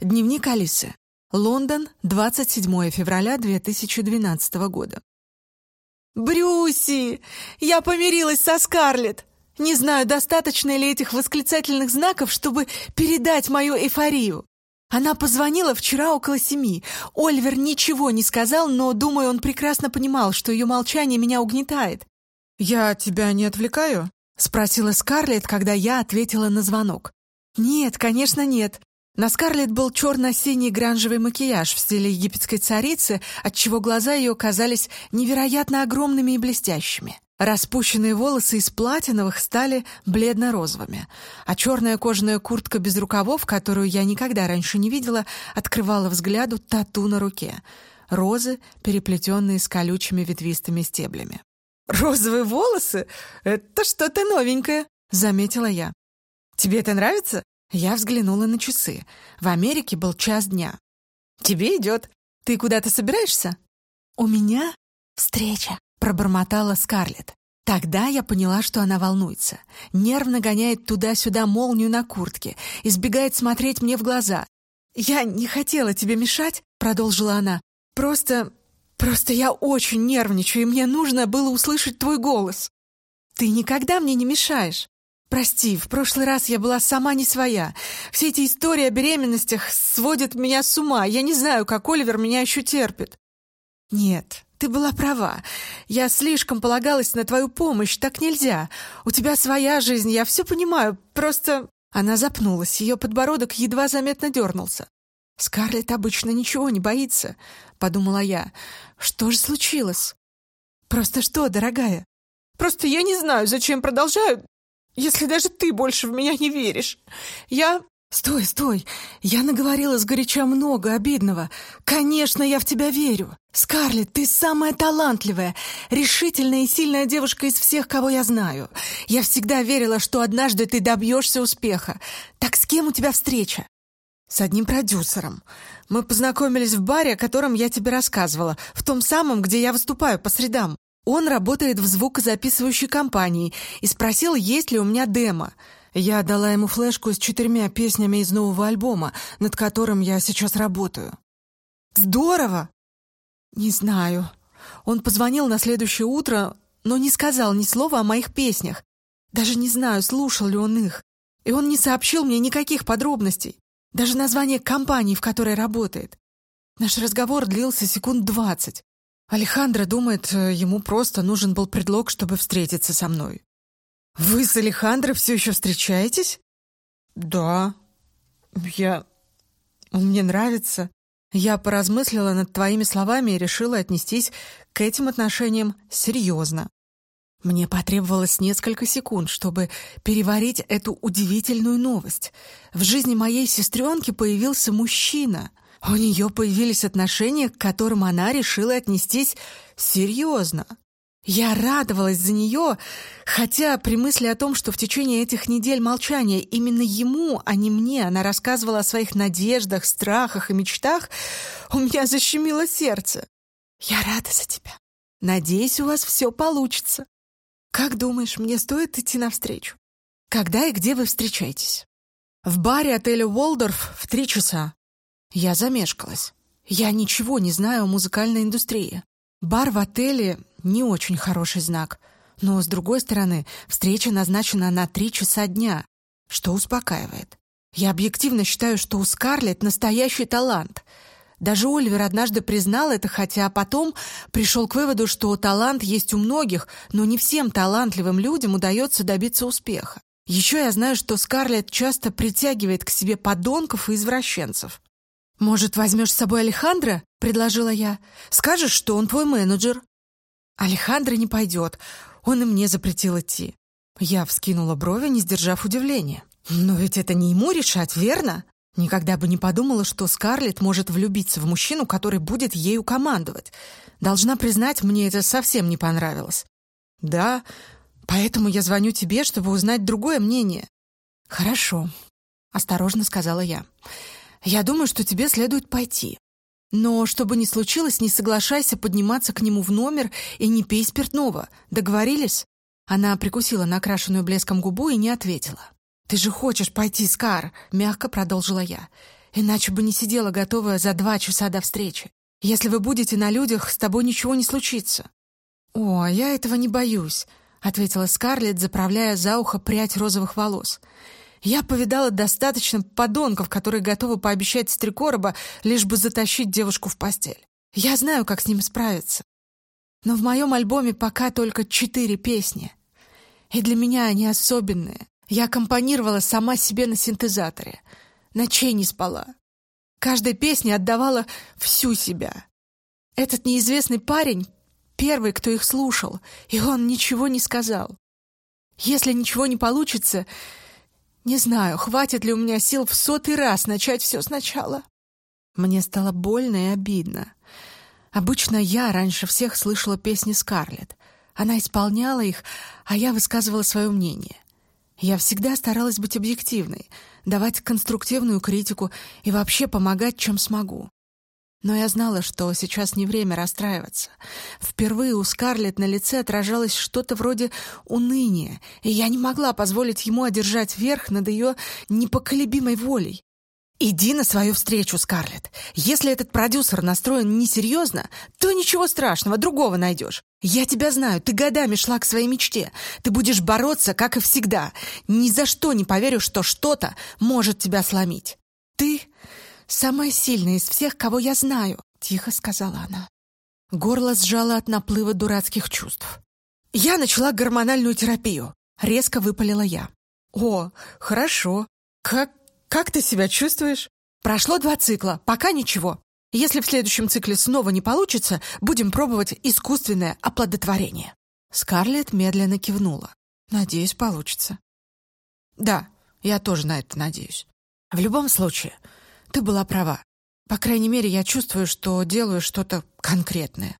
Дневник Алисы. Лондон, 27 февраля 2012 года. «Брюси! Я помирилась со Скарлетт! Не знаю, достаточно ли этих восклицательных знаков, чтобы передать мою эйфорию. Она позвонила вчера около семи. Ольвер ничего не сказал, но, думаю, он прекрасно понимал, что ее молчание меня угнетает. «Я тебя не отвлекаю?» — спросила Скарлетт, когда я ответила на звонок. «Нет, конечно, нет». На Скарлетт был черно-синий гранжевый макияж в стиле египетской царицы, отчего глаза ее казались невероятно огромными и блестящими. Распущенные волосы из платиновых стали бледно-розовыми, а черная кожаная куртка без рукавов, которую я никогда раньше не видела, открывала взгляду тату на руке. Розы, переплетенные с колючими ветвистыми стеблями. «Розовые волосы? Это что-то новенькое», — заметила я. «Тебе это нравится?» Я взглянула на часы. В Америке был час дня. «Тебе идет. Ты куда-то собираешься?» «У меня встреча», — пробормотала Скарлетт. Тогда я поняла, что она волнуется. Нервно гоняет туда-сюда молнию на куртке, избегает смотреть мне в глаза. «Я не хотела тебе мешать», — продолжила она. «Просто Просто я очень нервничаю, и мне нужно было услышать твой голос. Ты никогда мне не мешаешь. Прости, в прошлый раз я была сама не своя. Все эти истории о беременностях сводят меня с ума. Я не знаю, как Оливер меня еще терпит. Нет, ты была права. Я слишком полагалась на твою помощь. Так нельзя. У тебя своя жизнь, я все понимаю. Просто... Она запнулась, ее подбородок едва заметно дернулся. «Скарлетт обычно ничего не боится», — подумала я. «Что же случилось?» «Просто что, дорогая?» «Просто я не знаю, зачем продолжаю, если даже ты больше в меня не веришь. Я...» «Стой, стой! Я наговорила сгоряча много обидного. Конечно, я в тебя верю. Скарлетт, ты самая талантливая, решительная и сильная девушка из всех, кого я знаю. Я всегда верила, что однажды ты добьешься успеха. Так с кем у тебя встреча?» «С одним продюсером. Мы познакомились в баре, о котором я тебе рассказывала, в том самом, где я выступаю по средам. Он работает в звукозаписывающей компании и спросил, есть ли у меня демо. Я дала ему флешку с четырьмя песнями из нового альбома, над которым я сейчас работаю. Здорово! Не знаю. Он позвонил на следующее утро, но не сказал ни слова о моих песнях. Даже не знаю, слушал ли он их. И он не сообщил мне никаких подробностей. Даже название компании, в которой работает. Наш разговор длился секунд двадцать. Алехандро думает, э, ему просто нужен был предлог, чтобы встретиться со мной. «Вы с Алехандро все еще встречаетесь?» «Да. Я... Он мне нравится. Я поразмыслила над твоими словами и решила отнестись к этим отношениям серьезно. Мне потребовалось несколько секунд, чтобы переварить эту удивительную новость. В жизни моей сестренки появился мужчина. У нее появились отношения, к которым она решила отнестись серьезно. Я радовалась за нее, хотя при мысли о том, что в течение этих недель молчания именно ему, а не мне, она рассказывала о своих надеждах, страхах и мечтах, у меня защемило сердце. «Я рада за тебя. Надеюсь, у вас все получится». «Как думаешь, мне стоит идти навстречу? Когда и где вы встречаетесь?» «В баре отеля «Уолдорф» в три часа». Я замешкалась. Я ничего не знаю о музыкальной индустрии. Бар в отеле — не очень хороший знак. Но, с другой стороны, встреча назначена на три часа дня, что успокаивает. Я объективно считаю, что у Скарлетт настоящий талант — даже Оливер однажды признал это, хотя потом пришел к выводу, что талант есть у многих, но не всем талантливым людям удается добиться успеха. Еще я знаю, что Скарлетт часто притягивает к себе подонков и извращенцев. «Может, возьмешь с собой Алехандро?» — предложила я. «Скажешь, что он твой менеджер». «Алехандро не пойдет. Он и мне запретил идти». Я вскинула брови, не сдержав удивления. «Но ведь это не ему решать, верно?» Никогда бы не подумала, что Скарлетт может влюбиться в мужчину, который будет ею командовать. Должна признать, мне это совсем не понравилось. Да, поэтому я звоню тебе, чтобы узнать другое мнение. Хорошо, осторожно сказала я. Я думаю, что тебе следует пойти. Но, чтобы не случилось, не соглашайся подниматься к нему в номер и не пей спиртного. Договорились? Она прикусила накрашенную блеском губу и не ответила. «Ты же хочешь пойти, Скар!» — мягко продолжила я. Иначе бы не сидела готовая за два часа до встречи. Если вы будете на людях, с тобой ничего не случится». «О, я этого не боюсь», — ответила Скарлетт, заправляя за ухо прядь розовых волос. «Я повидала достаточно подонков, которые готовы пообещать три короба, лишь бы затащить девушку в постель. Я знаю, как с ним справиться. Но в моем альбоме пока только четыре песни. И для меня они особенные. Я аккомпанировала сама себе на синтезаторе. Ночей не спала. Каждой песне отдавала всю себя. Этот неизвестный парень — первый, кто их слушал, и он ничего не сказал. Если ничего не получится, не знаю, хватит ли у меня сил в сотый раз начать все сначала. Мне стало больно и обидно. Обычно я раньше всех слышала песни Скарлетт. Она исполняла их, а я высказывала свое мнение. Я всегда старалась быть объективной, давать конструктивную критику и вообще помогать, чем смогу. Но я знала, что сейчас не время расстраиваться. Впервые у Скарлетт на лице отражалось что-то вроде уныния, и я не могла позволить ему одержать верх над ее непоколебимой волей. «Иди на свою встречу, Скарлетт. Если этот продюсер настроен несерьезно, то ничего страшного, другого найдешь. Я тебя знаю, ты годами шла к своей мечте. Ты будешь бороться, как и всегда. Ни за что не поверю, что что-то может тебя сломить. Ты самая сильная из всех, кого я знаю», — тихо сказала она. Горло сжало от наплыва дурацких чувств. «Я начала гормональную терапию», — резко выпалила я. «О, хорошо. Как как ты себя чувствуешь? Прошло два цикла, пока ничего. Если в следующем цикле снова не получится, будем пробовать искусственное оплодотворение. Скарлетт медленно кивнула. Надеюсь, получится. Да, я тоже на это надеюсь. В любом случае, ты была права. По крайней мере, я чувствую, что делаю что-то конкретное.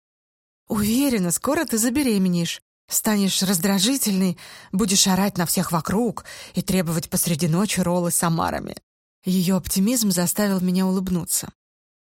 Уверена, скоро ты забеременеешь. Станешь раздражительной, будешь орать на всех вокруг и требовать посреди ночи роллы с омарами. Ее оптимизм заставил меня улыбнуться.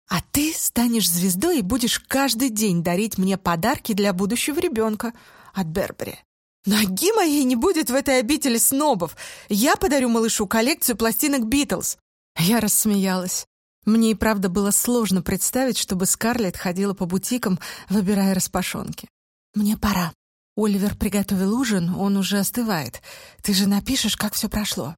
«А ты станешь звездой и будешь каждый день дарить мне подарки для будущего ребенка от Бербери. Ноги моей не будет в этой обители снобов. Я подарю малышу коллекцию пластинок Битлз». Я рассмеялась. Мне и правда было сложно представить, чтобы Скарлетт ходила по бутикам, выбирая распашонки. «Мне пора», Оливер приготовил ужин, он уже остывает. Ты же напишешь, как все прошло?»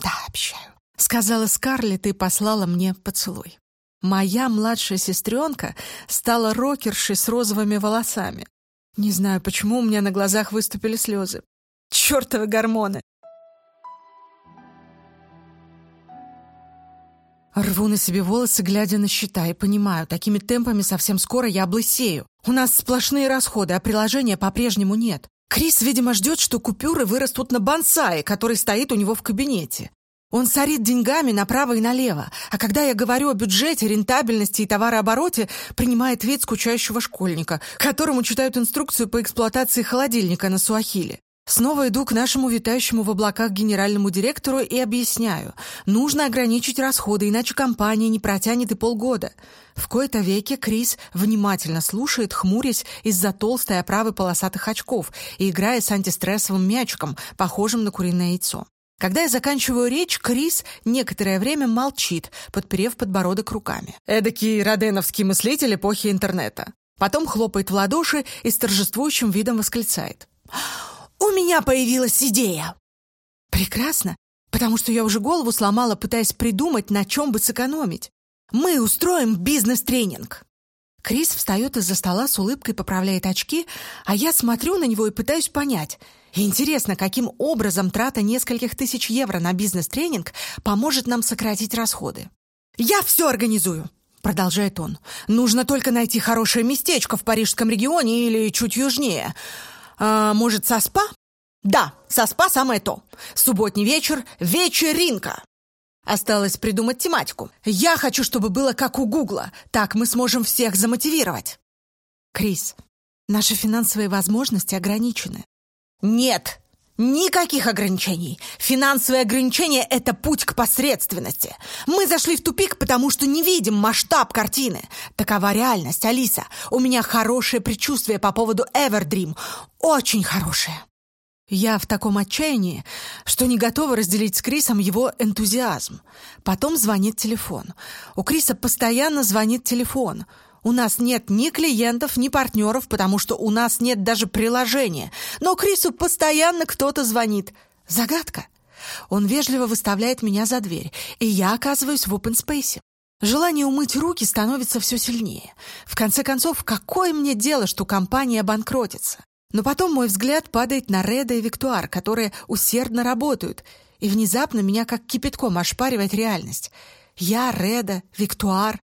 «Да, обещаю», — сказала Скарлетт и послала мне поцелуй. Моя младшая сестренка стала рокершей с розовыми волосами. Не знаю, почему у меня на глазах выступили слезы. Чёртовы гормоны! Рву на себе волосы, глядя на счета, и понимаю, такими темпами совсем скоро я облысею. У нас сплошные расходы, а приложения по-прежнему нет. Крис, видимо, ждет, что купюры вырастут на бонсае, который стоит у него в кабинете. Он сорит деньгами направо и налево, а когда я говорю о бюджете, рентабельности и товарообороте, принимает вид скучающего школьника, которому читают инструкцию по эксплуатации холодильника на Суахиле. Снова иду к нашему витающему в облаках генеральному директору и объясняю. Нужно ограничить расходы, иначе компания не протянет и полгода. В кои-то веке Крис внимательно слушает, хмурясь из-за толстой оправы полосатых очков и играя с антистрессовым мячиком, похожим на куриное яйцо. Когда я заканчиваю речь, Крис некоторое время молчит, подперев подбородок руками. Эдакий роденовский мыслитель эпохи интернета. Потом хлопает в ладоши и с торжествующим видом восклицает. У меня появилась идея!» «Прекрасно, потому что я уже голову сломала, пытаясь придумать, на чем бы сэкономить. Мы устроим бизнес-тренинг!» Крис встает из-за стола с улыбкой, поправляет очки, а я смотрю на него и пытаюсь понять. Интересно, каким образом трата нескольких тысяч евро на бизнес-тренинг поможет нам сократить расходы. «Я все организую!» Продолжает он. «Нужно только найти хорошее местечко в парижском регионе или чуть южнее. А, может, со спа? Да, со спа самое то. Субботний вечер — вечеринка. Осталось придумать тематику. Я хочу, чтобы было как у Гугла. Так мы сможем всех замотивировать. Крис, наши финансовые возможности ограничены. Нет, Никаких ограничений. Финансовые ограничения – это путь к посредственности. Мы зашли в тупик, потому что не видим масштаб картины. Такова реальность, Алиса. У меня хорошее предчувствие по поводу Эвердрим. Очень хорошее. Я в таком отчаянии, что не готова разделить с Крисом его энтузиазм. Потом звонит телефон. У Криса постоянно звонит телефон. У нас нет ни клиентов, ни партнеров, потому что у нас нет даже приложения. Но Крису постоянно кто-то звонит. Загадка. Он вежливо выставляет меня за дверь, и я оказываюсь в open space. Желание умыть руки становится все сильнее. В конце концов, какое мне дело, что компания банкротится? Но потом мой взгляд падает на Реда и Виктуар, которые усердно работают, и внезапно меня как кипятком ошпаривает реальность. Я, Реда, Виктуар.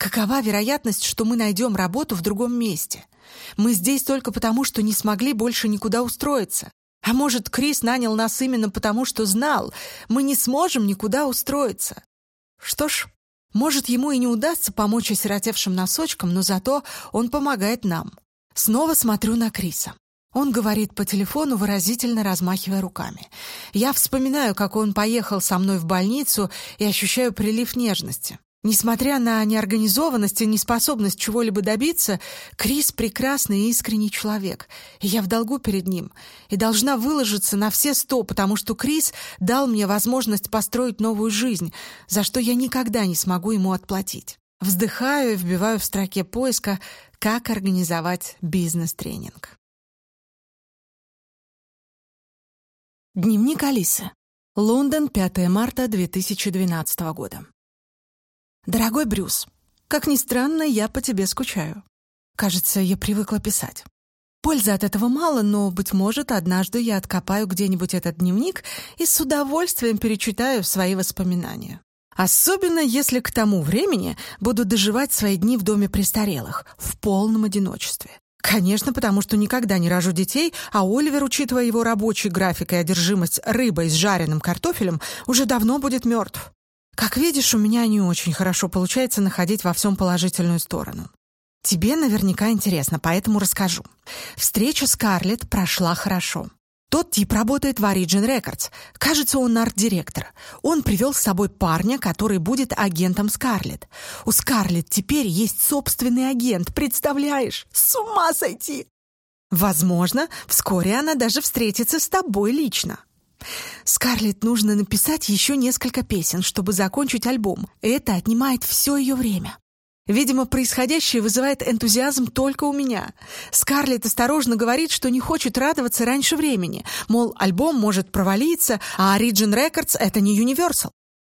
Какова вероятность, что мы найдем работу в другом месте? Мы здесь только потому, что не смогли больше никуда устроиться. А может, Крис нанял нас именно потому, что знал, мы не сможем никуда устроиться. Что ж, может, ему и не удастся помочь осиротевшим носочкам, но зато он помогает нам. Снова смотрю на Криса. Он говорит по телефону, выразительно размахивая руками. Я вспоминаю, как он поехал со мной в больницу и ощущаю прилив нежности. Несмотря на неорганизованность и неспособность чего-либо добиться, Крис — прекрасный и искренний человек, и я в долгу перед ним, и должна выложиться на все сто, потому что Крис дал мне возможность построить новую жизнь, за что я никогда не смогу ему отплатить. Вздыхаю и вбиваю в строке поиска «Как организовать бизнес-тренинг». Дневник Алисы. Лондон, 5 марта 2012 года. Дорогой Брюс, как ни странно, я по тебе скучаю. Кажется, я привыкла писать. Пользы от этого мало, но, быть может, однажды я откопаю где-нибудь этот дневник и с удовольствием перечитаю свои воспоминания. Особенно, если к тому времени буду доживать свои дни в доме престарелых, в полном одиночестве. Конечно, потому что никогда не рожу детей, а Оливер, учитывая его рабочий график и одержимость рыбой с жареным картофелем, уже давно будет мертв. Как видишь, у меня не очень хорошо получается находить во всем положительную сторону. Тебе наверняка интересно, поэтому расскажу. Встреча с Карлетт прошла хорошо. Тот тип работает в Origin Records. Кажется, он арт-директор. Он привел с собой парня, который будет агентом Скарлетт. У Скарлетт теперь есть собственный агент, представляешь? С ума сойти! Возможно, вскоре она даже встретится с тобой лично. Скарлетт нужно написать еще несколько песен, чтобы закончить альбом. Это отнимает все ее время. Видимо, происходящее вызывает энтузиазм только у меня. Скарлетт осторожно говорит, что не хочет радоваться раньше времени, мол, альбом может провалиться, а Origin Records — это не Universal.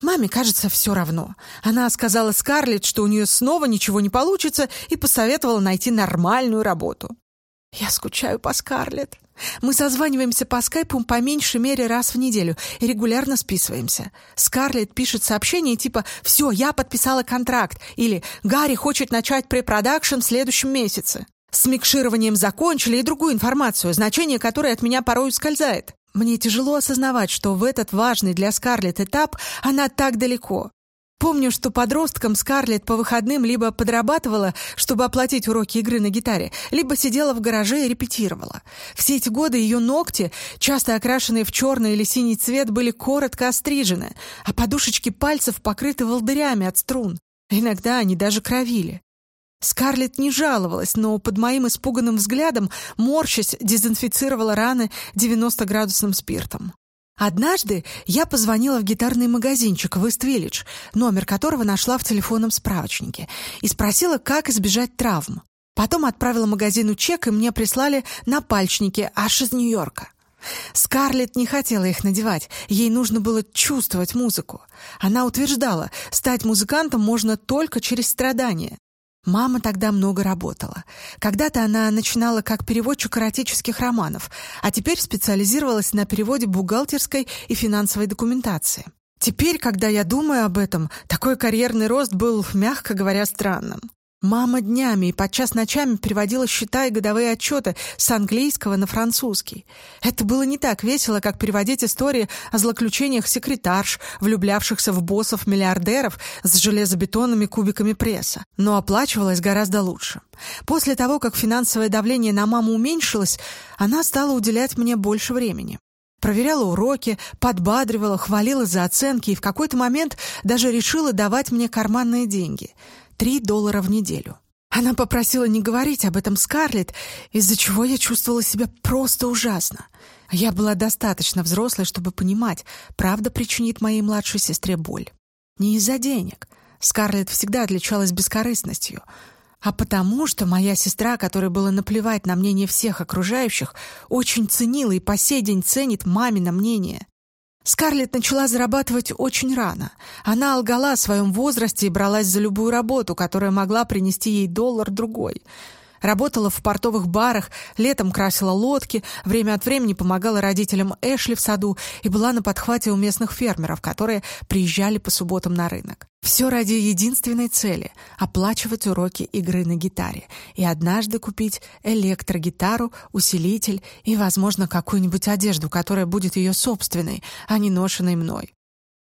Маме, кажется, все равно. Она сказала Скарлетт, что у нее снова ничего не получится, и посоветовала найти нормальную работу. Я скучаю по Скарлетт. Мы созваниваемся по скайпу по меньшей мере раз в неделю и регулярно списываемся. Скарлетт пишет сообщение типа «Все, я подписала контракт» или «Гарри хочет начать препродакшн в следующем месяце». С микшированием закончили и другую информацию, значение которой от меня порой ускользает. Мне тяжело осознавать, что в этот важный для Скарлетт этап она так далеко. Помню, что подростком Скарлетт по выходным либо подрабатывала, чтобы оплатить уроки игры на гитаре, либо сидела в гараже и репетировала. Все эти годы ее ногти, часто окрашенные в черный или синий цвет, были коротко острижены, а подушечки пальцев покрыты волдырями от струн. Иногда они даже кровили. Скарлетт не жаловалась, но под моим испуганным взглядом, морщась, дезинфицировала раны 90-градусным спиртом. Однажды я позвонила в гитарный магазинчик в Ист-Виллидж, номер которого нашла в телефонном справочнике, и спросила, как избежать травм. Потом отправила магазину чек, и мне прислали напальчники аж из Нью-Йорка. Скарлетт не хотела их надевать, ей нужно было чувствовать музыку. Она утверждала, стать музыкантом можно только через страдания. Мама тогда много работала. Когда-то она начинала как переводчик эротических романов, а теперь специализировалась на переводе бухгалтерской и финансовой документации. Теперь, когда я думаю об этом, такой карьерный рост был, мягко говоря, странным. Мама днями и подчас ночами переводила счета и годовые отчеты с английского на французский. Это было не так весело, как переводить истории о злоключениях секретарш, влюблявшихся в боссов-миллиардеров с железобетонными кубиками пресса. Но оплачивалось гораздо лучше. После того, как финансовое давление на маму уменьшилось, она стала уделять мне больше времени. Проверяла уроки, подбадривала, хвалила за оценки и в какой-то момент даже решила давать мне карманные деньги — Три доллара в неделю. Она попросила не говорить об этом Скарлетт, из-за чего я чувствовала себя просто ужасно. Я была достаточно взрослой, чтобы понимать, правда причинит моей младшей сестре боль. Не из-за денег. Скарлетт всегда отличалась бескорыстностью, а потому, что моя сестра, которой было наплевать на мнение всех окружающих, очень ценила и по сей день ценит мамино мнение. Скарлетт начала зарабатывать очень рано. Она лгала о своем возрасте и бралась за любую работу, которая могла принести ей доллар-другой — Работала в портовых барах, летом красила лодки, время от времени помогала родителям Эшли в саду и была на подхвате у местных фермеров, которые приезжали по субботам на рынок. Все ради единственной цели — оплачивать уроки игры на гитаре и однажды купить электрогитару, усилитель и, возможно, какую-нибудь одежду, которая будет ее собственной, а не ношенной мной.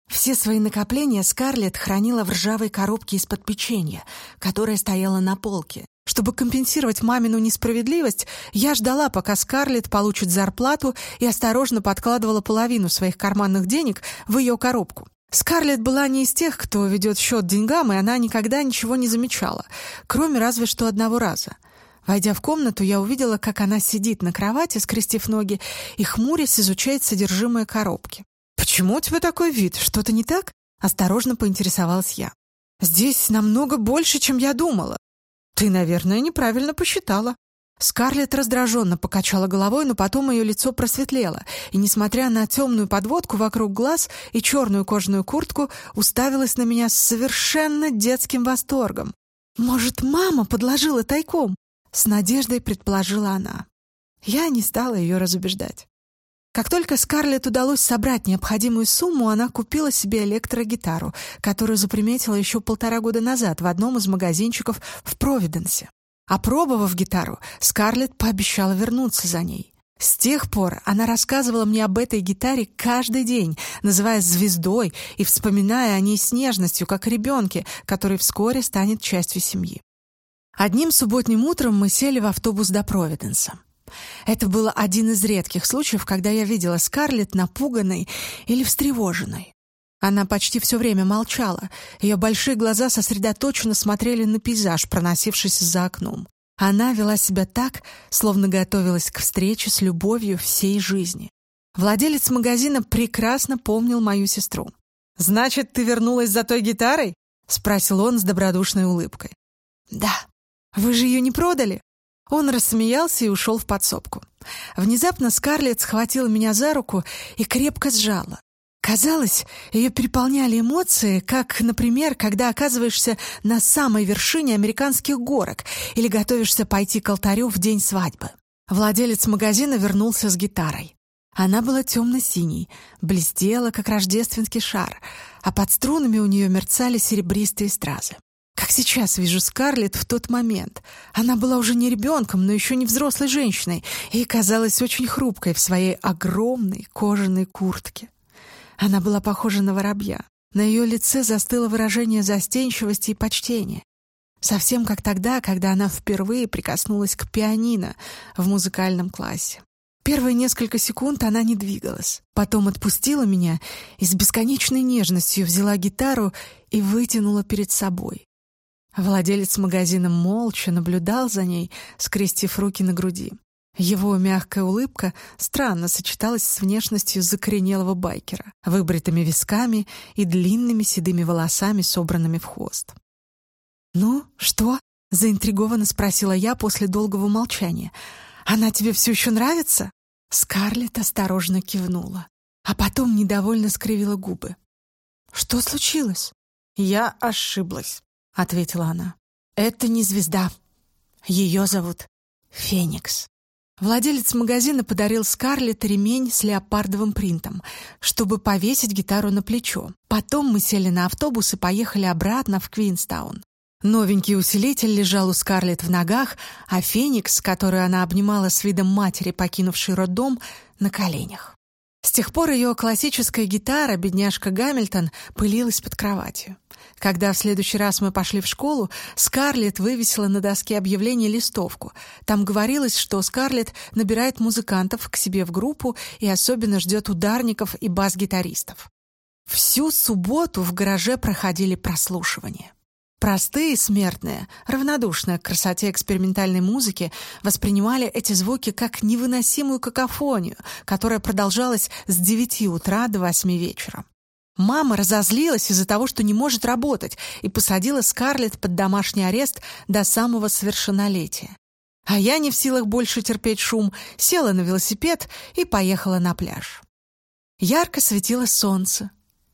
Все свои накопления Скарлетт хранила в ржавой коробке из-под печенья, которая стояла на полке. Чтобы компенсировать мамину несправедливость, я ждала, пока Скарлетт получит зарплату и осторожно подкладывала половину своих карманных денег в ее коробку. Скарлетт была не из тех, кто ведет счет деньгам, и она никогда ничего не замечала, кроме разве что одного раза. Войдя в комнату, я увидела, как она сидит на кровати, скрестив ноги, и хмурясь изучает содержимое коробки. «Почему у тебя такой вид? Что-то не так?» — осторожно поинтересовалась я. «Здесь намного больше, чем я думала. «Ты, наверное, неправильно посчитала». Скарлетт раздраженно покачала головой, но потом ее лицо просветлело, и, несмотря на темную подводку вокруг глаз и черную кожаную куртку, уставилась на меня с совершенно детским восторгом. «Может, мама подложила тайком?» — с надеждой предположила она. Я не стала ее разубеждать. Как только Скарлетт удалось собрать необходимую сумму, она купила себе электрогитару, которую заприметила еще полтора года назад в одном из магазинчиков в Провиденсе. Опробовав гитару, Скарлетт пообещала вернуться за ней. С тех пор она рассказывала мне об этой гитаре каждый день, называя звездой и вспоминая о ней с нежностью, как о ребенке, который вскоре станет частью семьи. Одним субботним утром мы сели в автобус до Провиденса. Это был один из редких случаев, когда я видела Скарлетт напуганной или встревоженной. Она почти все время молчала, ее большие глаза сосредоточенно смотрели на пейзаж, проносившийся за окном. Она вела себя так, словно готовилась к встрече с любовью всей жизни. Владелец магазина прекрасно помнил мою сестру. «Значит, ты вернулась за той гитарой?» — спросил он с добродушной улыбкой. «Да. Вы же ее не продали?» Он рассмеялся и ушел в подсобку. Внезапно Скарлетт схватила меня за руку и крепко сжала. Казалось, ее переполняли эмоции, как, например, когда оказываешься на самой вершине американских горок или готовишься пойти к алтарю в день свадьбы. Владелец магазина вернулся с гитарой. Она была темно-синей, блестела, как рождественский шар, а под струнами у нее мерцали серебристые стразы. Как сейчас вижу Скарлетт в тот момент. Она была уже не ребенком, но еще не взрослой женщиной и казалась очень хрупкой в своей огромной кожаной куртке. Она была похожа на воробья. На ее лице застыло выражение застенчивости и почтения. Совсем как тогда, когда она впервые прикоснулась к пианино в музыкальном классе. Первые несколько секунд она не двигалась. Потом отпустила меня и с бесконечной нежностью взяла гитару и вытянула перед собой. Владелец магазина молча наблюдал за ней, скрестив руки на груди. Его мягкая улыбка странно сочеталась с внешностью закоренелого байкера, выбритыми висками и длинными седыми волосами, собранными в хвост. «Ну, что?» — заинтригованно спросила я после долгого молчания. «Она тебе все еще нравится?» Скарлетт осторожно кивнула, а потом недовольно скривила губы. «Что случилось?» «Я ошиблась», — ответила она. «Это не звезда. Ее зовут Феникс». Владелец магазина подарил Скарлетт ремень с леопардовым принтом, чтобы повесить гитару на плечо. Потом мы сели на автобус и поехали обратно в Квинстаун. Новенький усилитель лежал у Скарлетт в ногах, а Феникс, которую она обнимала с видом матери, покинувшей роддом, на коленях. С тех пор ее классическая гитара, бедняжка Гамильтон, пылилась под кроватью. Когда в следующий раз мы пошли в школу, Скарлетт вывесила на доске объявлений листовку. Там говорилось, что Скарлетт набирает музыкантов к себе в группу и особенно ждет ударников и бас-гитаристов. Всю субботу в гараже проходили прослушивания. Простые смертные, равнодушные к красоте экспериментальной музыки, воспринимали эти звуки как невыносимую какофонию, которая продолжалась с 9 утра до 8 вечера. Мама разозлилась из-за того, что не может работать, и посадила Скарлетт под домашний арест до самого совершеннолетия. А я не в силах больше терпеть шум, села на велосипед и поехала на пляж. Ярко светило солнце.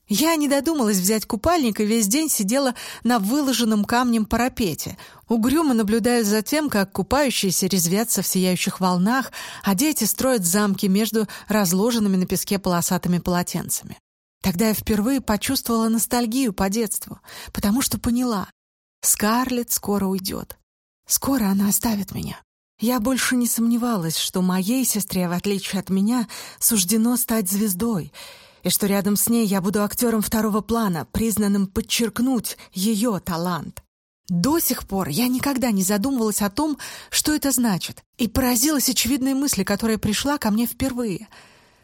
Я не додумалась взять купальник и весь день сидела на выложенном камнем парапете, угрюмо наблюдая за тем, как купающиеся резвятся в сияющих волнах, а дети строят замки между разложенными на песке полосатыми полотенцами. Тогда я впервые почувствовала ностальгию по детству, потому что поняла — Скарлетт скоро уйдет. Скоро она оставит меня. Я больше не сомневалась, что моей сестре, в отличие от меня, суждено стать звездой — и что рядом с ней я буду актером второго плана, признанным подчеркнуть ее талант. До сих пор я никогда не задумывалась о том, что это значит, и поразилась очевидной мысли, которая пришла ко мне впервые.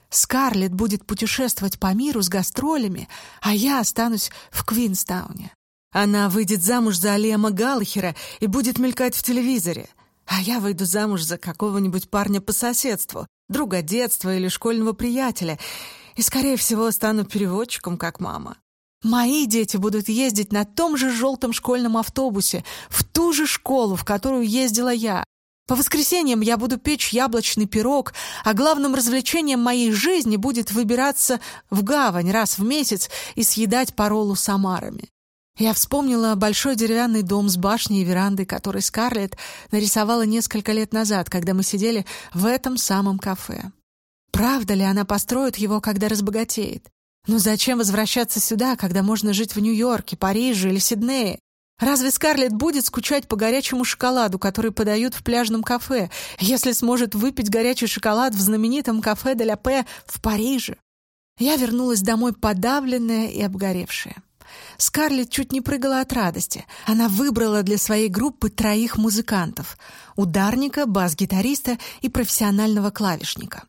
Скарлетт будет путешествовать по миру с гастролями, а я останусь в Квинстауне. Она выйдет замуж за Лема Галлахера и будет мелькать в телевизоре, а я выйду замуж за какого-нибудь парня по соседству, друга детства или школьного приятеля, и, скорее всего, стану переводчиком, как мама. Мои дети будут ездить на том же желтом школьном автобусе, в ту же школу, в которую ездила я. По воскресеньям я буду печь яблочный пирог, а главным развлечением моей жизни будет выбираться в гавань раз в месяц и съедать паролу с омарами. Я вспомнила большой деревянный дом с башней и верандой, который Скарлетт нарисовала несколько лет назад, когда мы сидели в этом самом кафе. Правда ли она построит его, когда разбогатеет? Но зачем возвращаться сюда, когда можно жить в Нью-Йорке, Париже или Сиднее? Разве Скарлетт будет скучать по горячему шоколаду, который подают в пляжном кафе, если сможет выпить горячий шоколад в знаменитом кафе «Де ля Пе» в Париже? Я вернулась домой подавленная и обгоревшая. Скарлетт чуть не прыгала от радости. Она выбрала для своей группы троих музыкантов — ударника, бас-гитариста и профессионального клавишника.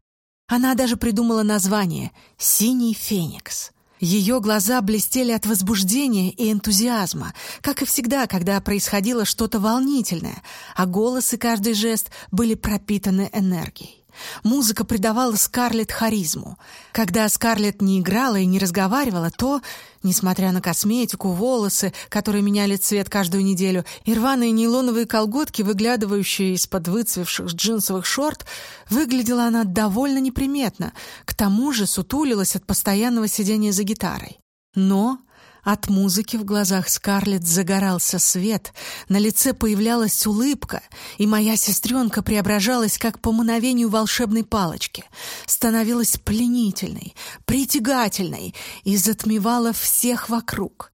Она даже придумала название «Синий феникс». Ее глаза блестели от возбуждения и энтузиазма, как и всегда, когда происходило что-то волнительное, а голос и каждый жест были пропитаны энергией. Музыка придавала Скарлетт харизму. Когда Скарлетт не играла и не разговаривала, то, несмотря на косметику, волосы, которые меняли цвет каждую неделю, и рваные нейлоновые колготки, выглядывающие из-под выцвевших джинсовых шорт, выглядела она довольно неприметно, к тому же сутулилась от постоянного сидения за гитарой. Но от музыки в глазах Скарлетт загорался свет, на лице появлялась улыбка, и моя сестренка преображалась как по мановению волшебной палочки, становилась пленительной, притягательной и затмевала всех вокруг.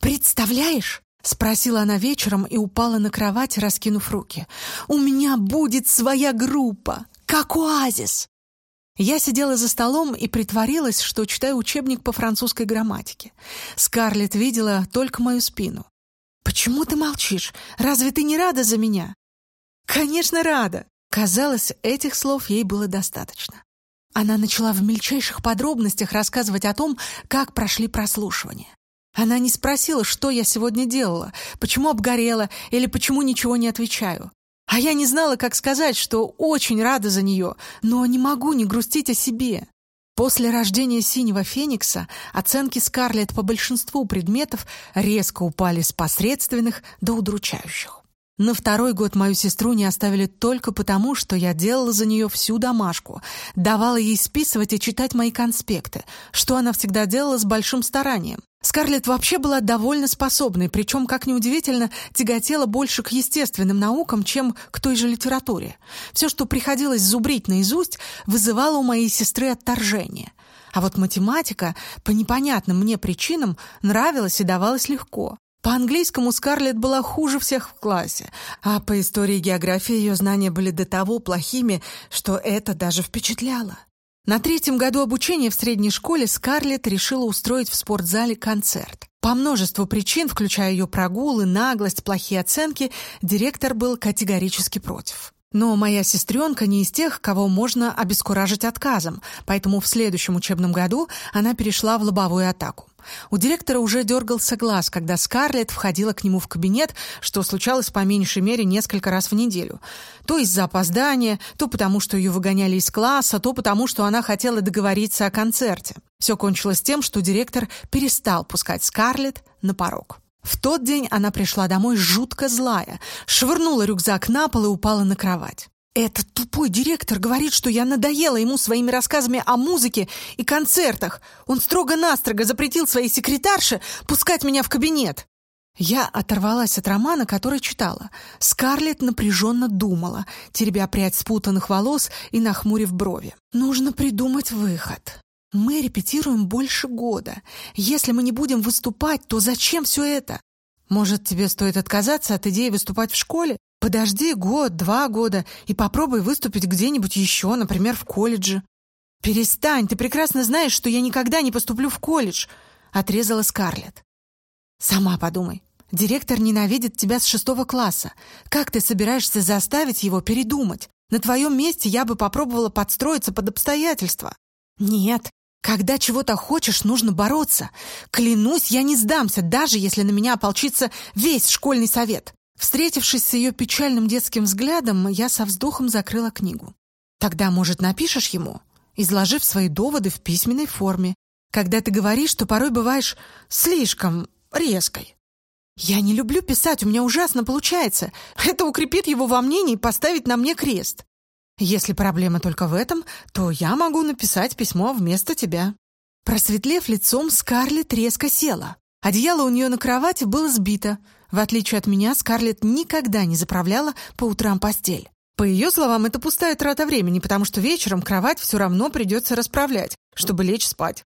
«Представляешь?» — спросила она вечером и упала на кровать, раскинув руки. «У меня будет своя группа, как оазис!» Я сидела за столом и притворилась, что читаю учебник по французской грамматике. Скарлетт видела только мою спину. «Почему ты молчишь? Разве ты не рада за меня?» «Конечно, рада!» Казалось, этих слов ей было достаточно. Она начала в мельчайших подробностях рассказывать о том, как прошли прослушивания. Она не спросила, что я сегодня делала, почему обгорела или почему ничего не отвечаю. А я не знала, как сказать, что очень рада за нее, но не могу не грустить о себе. После рождения синего феникса оценки Скарлетт по большинству предметов резко упали с посредственных до удручающих. На второй год мою сестру не оставили только потому, что я делала за нее всю домашку, давала ей списывать и читать мои конспекты, что она всегда делала с большим старанием. Скарлетт вообще была довольно способной, причем, как неудивительно, тяготела больше к естественным наукам, чем к той же литературе. Все, что приходилось зубрить наизусть, вызывало у моей сестры отторжение. А вот математика, по непонятным мне причинам, нравилась и давалась легко. По английскому Скарлетт была хуже всех в классе, а по истории и географии ее знания были до того плохими, что это даже впечатляло. На третьем году обучения в средней школе Скарлетт решила устроить в спортзале концерт. По множеству причин, включая ее прогулы, наглость, плохие оценки, директор был категорически против. Но моя сестренка не из тех, кого можно обескуражить отказом, поэтому в следующем учебном году она перешла в лобовую атаку. У директора уже дергался глаз, когда Скарлетт входила к нему в кабинет, что случалось по меньшей мере несколько раз в неделю. То из-за опоздания, то потому, что ее выгоняли из класса, то потому, что она хотела договориться о концерте. Все кончилось тем, что директор перестал пускать Скарлетт на порог. В тот день она пришла домой жутко злая, швырнула рюкзак на пол и упала на кровать. Этот тупой директор говорит, что я надоела ему своими рассказами о музыке и концертах. Он строго-настрого запретил своей секретарше пускать меня в кабинет. Я оторвалась от романа, который читала. Скарлетт напряженно думала, теребя прядь спутанных волос и нахмурив брови. «Нужно придумать выход. Мы репетируем больше года. Если мы не будем выступать, то зачем все это? Может, тебе стоит отказаться от идеи выступать в школе? Подожди год, два года и попробуй выступить где-нибудь еще, например, в колледже. Перестань, ты прекрасно знаешь, что я никогда не поступлю в колледж, отрезала Скарлетт. Сама подумай. Директор ненавидит тебя с шестого класса. Как ты собираешься заставить его передумать? На твоем месте я бы попробовала подстроиться под обстоятельства. Нет, когда чего-то хочешь, нужно бороться. Клянусь, я не сдамся, даже если на меня ополчится весь школьный совет. Встретившись с ее печальным детским взглядом, я со вздохом закрыла книгу. Тогда, может, напишешь ему, изложив свои доводы в письменной форме, когда ты говоришь, что порой бываешь слишком резкой. Я не люблю писать, у меня ужасно получается. Это укрепит его во мнении и поставит на мне крест. Если проблема только в этом, то я могу написать письмо вместо тебя». Просветлев лицом, Скарлетт резко села. Одеяло у нее на кровати было сбито. В отличие от меня, Скарлетт никогда не заправляла по утрам постель. По ее словам, это пустая трата времени, потому что вечером кровать все равно придется расправлять, чтобы лечь спать.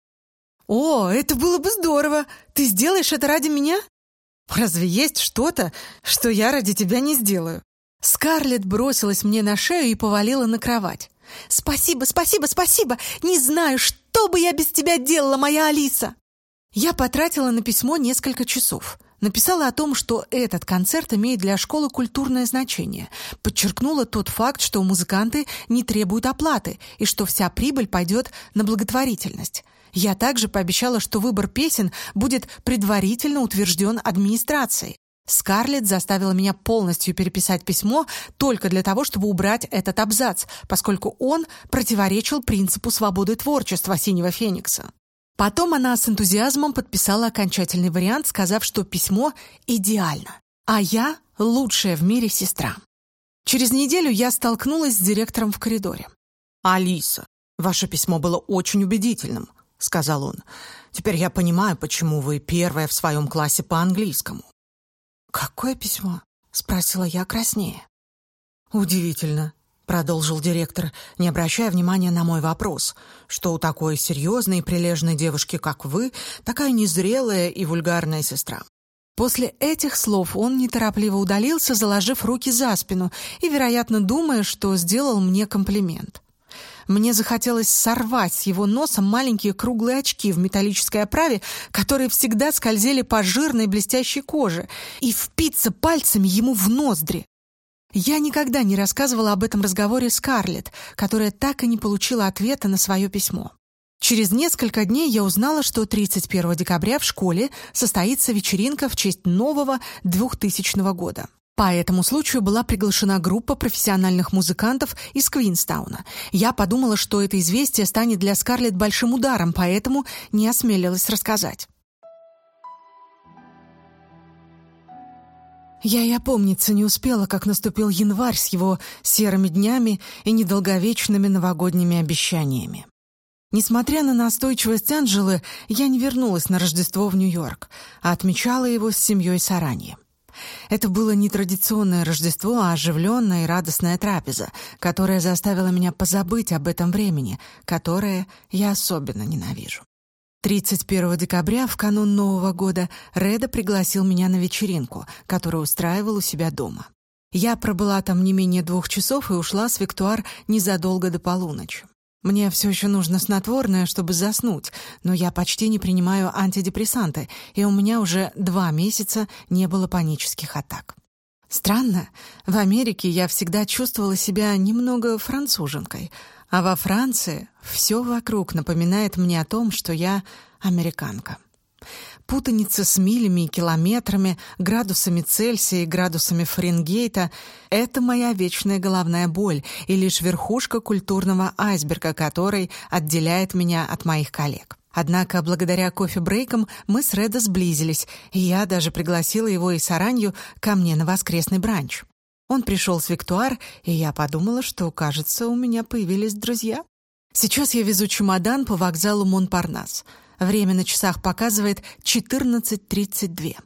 «О, это было бы здорово! Ты сделаешь это ради меня?» «Разве есть что-то, что я ради тебя не сделаю?» Скарлетт бросилась мне на шею и повалила на кровать. «Спасибо, спасибо, спасибо! Не знаю, что бы я без тебя делала, моя Алиса!» Я потратила на письмо несколько часов. Написала о том, что этот концерт имеет для школы культурное значение. Подчеркнула тот факт, что музыканты не требуют оплаты и что вся прибыль пойдет на благотворительность. Я также пообещала, что выбор песен будет предварительно утвержден администрацией. Скарлетт заставила меня полностью переписать письмо только для того, чтобы убрать этот абзац, поскольку он противоречил принципу свободы творчества «Синего Феникса». Потом она с энтузиазмом подписала окончательный вариант, сказав, что письмо идеально, а я лучшая в мире сестра. Через неделю я столкнулась с директором в коридоре. «Алиса, ваше письмо было очень убедительным», — сказал он. «Теперь я понимаю, почему вы первая в своем классе по английскому. «Какое письмо?» — спросила я краснее. «Удивительно», — продолжил директор, не обращая внимания на мой вопрос, что у такой серьезной и прилежной девушки, как вы, такая незрелая и вульгарная сестра. После этих слов он неторопливо удалился, заложив руки за спину и, вероятно, думая, что сделал мне комплимент. Мне захотелось сорвать с его носа маленькие круглые очки в металлической оправе, которые всегда скользили по жирной блестящей коже, и впиться пальцами ему в ноздри. Я никогда не рассказывала об этом разговоре с Карлетт, которая так и не получила ответа на свое письмо. Через несколько дней я узнала, что 31 декабря в школе состоится вечеринка в честь нового 2000 года. По этому случаю была приглашена группа профессиональных музыкантов из Квинстауна. Я подумала, что это известие станет для Скарлетт большим ударом, поэтому не осмелилась рассказать. Я и опомниться не успела, как наступил январь с его серыми днями и недолговечными новогодними обещаниями. Несмотря на настойчивость Анжелы, я не вернулась на Рождество в Нью-Йорк, а отмечала его с семьей Сараньи. Это было не традиционное Рождество, а оживленная и радостная трапеза, которая заставила меня позабыть об этом времени, которое я особенно ненавижу. 31 декабря, в канун Нового года, Реда пригласил меня на вечеринку, которую устраивал у себя дома. Я пробыла там не менее двух часов и ушла с Виктуар незадолго до полуночи. Мне все еще нужно снотворное, чтобы заснуть, но я почти не принимаю антидепрессанты, и у меня уже два месяца не было панических атак. Странно, в Америке я всегда чувствовала себя немного француженкой, а во Франции все вокруг напоминает мне о том, что я американка. Путаница с милями и километрами, градусами Цельсия и градусами Фаренгейта — это моя вечная головная боль и лишь верхушка культурного айсберга, который отделяет меня от моих коллег. Однако благодаря кофе-брейкам мы с Редо сблизились, и я даже пригласила его и Саранью ко мне на воскресный бранч. Он пришел с Виктуар, и я подумала, что, кажется, у меня появились друзья. Сейчас я везу чемодан по вокзалу Монпарнас — Время на часах показывает 14.32.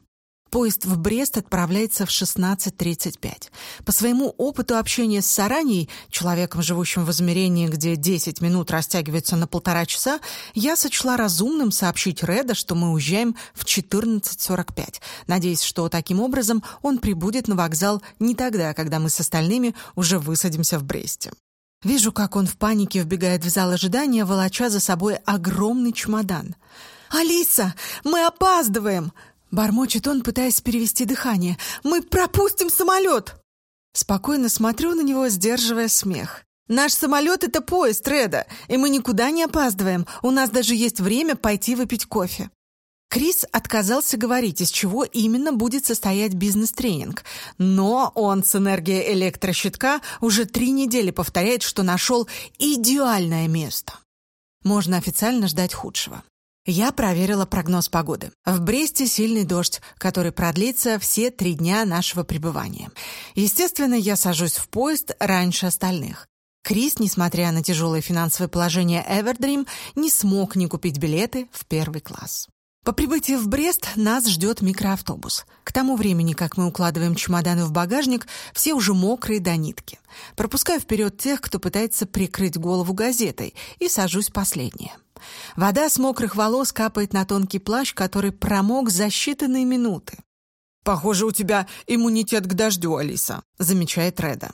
Поезд в Брест отправляется в 16.35. По своему опыту общения с Сараней, человеком, живущим в измерении, где 10 минут растягиваются на полтора часа, я сочла разумным сообщить Реда, что мы уезжаем в 14.45, надеясь, что таким образом он прибудет на вокзал не тогда, когда мы с остальными уже высадимся в Бресте. Вижу, как он в панике вбегает в зал ожидания, волоча за собой огромный чемодан. «Алиса, мы опаздываем!» Бормочет он, пытаясь перевести дыхание. «Мы пропустим самолет!» Спокойно смотрю на него, сдерживая смех. «Наш самолет — это поезд, Реда, и мы никуда не опаздываем. У нас даже есть время пойти выпить кофе». Крис отказался говорить, из чего именно будет состоять бизнес-тренинг. Но он с энергией электрощитка уже три недели повторяет, что нашел идеальное место. Можно официально ждать худшего. Я проверила прогноз погоды. В Бресте сильный дождь, который продлится все три дня нашего пребывания. Естественно, я сажусь в поезд раньше остальных. Крис, несмотря на тяжелое финансовое положение Эвердрим, не смог не купить билеты в первый класс. По прибытии в Брест нас ждет микроавтобус. К тому времени, как мы укладываем чемоданы в багажник, все уже мокрые до нитки. Пропускаю вперед тех, кто пытается прикрыть голову газетой, и сажусь последняя. Вода с мокрых волос капает на тонкий плащ, который промок за считанные минуты. «Похоже, у тебя иммунитет к дождю, Алиса», — замечает Реда.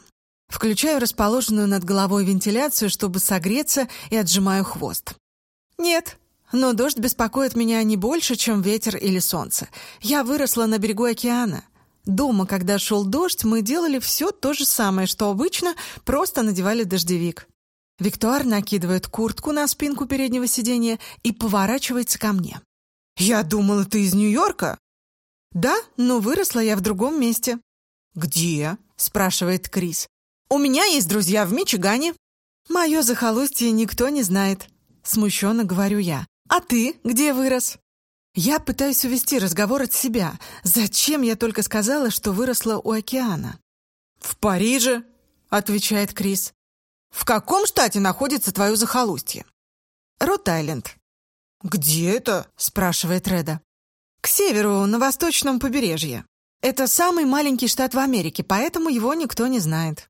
Включаю расположенную над головой вентиляцию, чтобы согреться, и отжимаю хвост. «Нет, но дождь беспокоит меня не больше, чем ветер или солнце. Я выросла на берегу океана. Дома, когда шел дождь, мы делали все то же самое, что обычно, просто надевали дождевик. Виктуар накидывает куртку на спинку переднего сиденья и поворачивается ко мне. «Я думала, ты из Нью-Йорка?» «Да, но выросла я в другом месте». «Где?» — спрашивает Крис. «У меня есть друзья в Мичигане». «Мое захолустье никто не знает», — смущенно говорю я. «А ты где вырос?» Я пытаюсь увести разговор от себя. Зачем я только сказала, что выросла у океана? «В Париже», — отвечает Крис. «В каком штате находится твое захолустье?» «Рот-Айленд». «Где это?» — спрашивает Реда. «К северу, на восточном побережье. Это самый маленький штат в Америке, поэтому его никто не знает».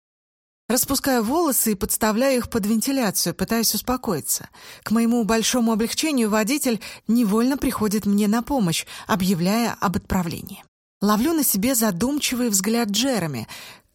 Распускаю волосы и подставляю их под вентиляцию, пытаясь успокоиться. К моему большому облегчению водитель невольно приходит мне на помощь, объявляя об отправлении. Ловлю на себе задумчивый взгляд Джереми,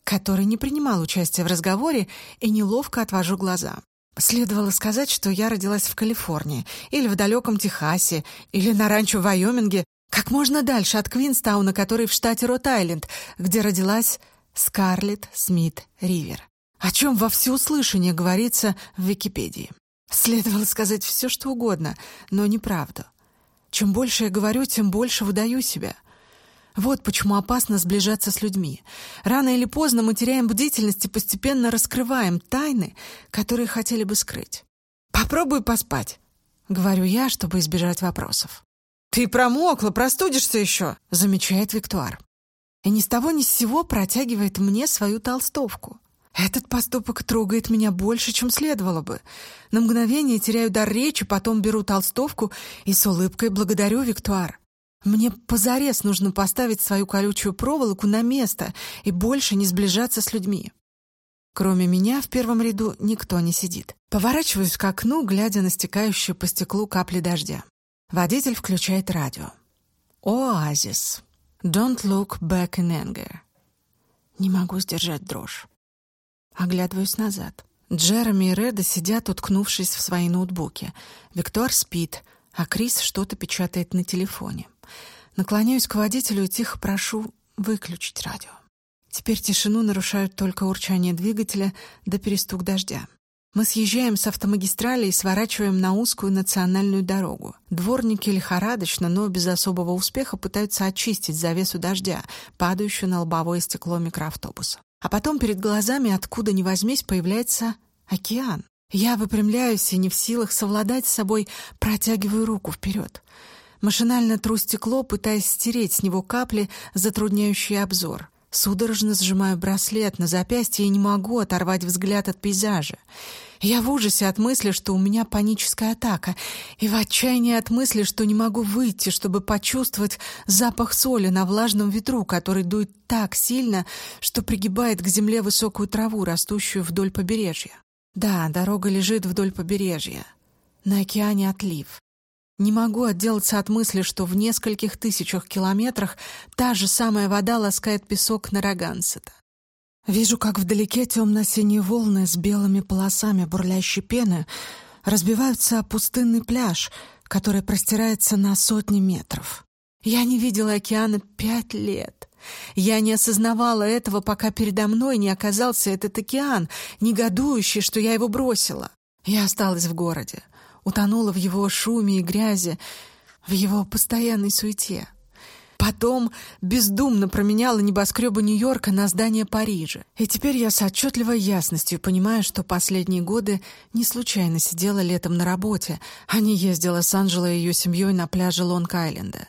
который не принимал участия в разговоре, и неловко отвожу глаза. Следовало сказать, что я родилась в Калифорнии, или в далеком Техасе, или на ранчо в Вайоминге, как можно дальше от Квинстауна, который в штате Рот-Айленд, где родилась Скарлетт Смит Ривер о чем во всеуслышание говорится в Википедии. Следовало сказать все, что угодно, но неправду. Чем больше я говорю, тем больше выдаю себя. Вот почему опасно сближаться с людьми. Рано или поздно мы теряем бдительность и постепенно раскрываем тайны, которые хотели бы скрыть. «Попробуй поспать», — говорю я, чтобы избежать вопросов. «Ты промокла, простудишься еще», — замечает Виктуар. И ни с того ни с сего протягивает мне свою толстовку. Этот поступок трогает меня больше, чем следовало бы. На мгновение теряю дар речи, потом беру толстовку и с улыбкой благодарю Виктуар. Мне позарез нужно поставить свою колючую проволоку на место и больше не сближаться с людьми. Кроме меня в первом ряду никто не сидит. Поворачиваюсь к окну, глядя на стекающие по стеклу капли дождя. Водитель включает радио. Оазис. Don't look back in anger. Не могу сдержать дрожь. Оглядываюсь назад. Джереми и Реда сидят, уткнувшись в свои ноутбуки. Виктор спит, а Крис что-то печатает на телефоне. Наклоняюсь к водителю и тихо прошу выключить радио. Теперь тишину нарушают только урчание двигателя да перестук дождя. Мы съезжаем с автомагистрали и сворачиваем на узкую национальную дорогу. Дворники лихорадочно, но без особого успеха пытаются очистить завесу дождя, падающую на лобовое стекло микроавтобуса. А потом перед глазами, откуда ни возьмись, появляется океан. Я выпрямляюсь и не в силах совладать с собой, протягиваю руку вперед. Машинально тру стекло, пытаясь стереть с него капли, затрудняющие обзор. Судорожно сжимаю браслет на запястье и не могу оторвать взгляд от пейзажа. Я в ужасе от мысли, что у меня паническая атака, и в отчаянии от мысли, что не могу выйти, чтобы почувствовать запах соли на влажном ветру, который дует так сильно, что пригибает к земле высокую траву, растущую вдоль побережья. Да, дорога лежит вдоль побережья. На океане отлив. Не могу отделаться от мысли, что в нескольких тысячах километрах та же самая вода ласкает песок Нарагансета. Вижу, как вдалеке темно-синие волны с белыми полосами бурлящей пены разбиваются о пустынный пляж, который простирается на сотни метров. Я не видела океана пять лет. Я не осознавала этого, пока передо мной не оказался этот океан, негодующий, что я его бросила. Я осталась в городе утонула в его шуме и грязи, в его постоянной суете. Потом бездумно променяла небоскребы Нью-Йорка на здание Парижа. И теперь я с отчетливой ясностью понимаю, что последние годы не случайно сидела летом на работе, а не ездила с Анжелой и ее семьей на пляже Лонг-Айленда.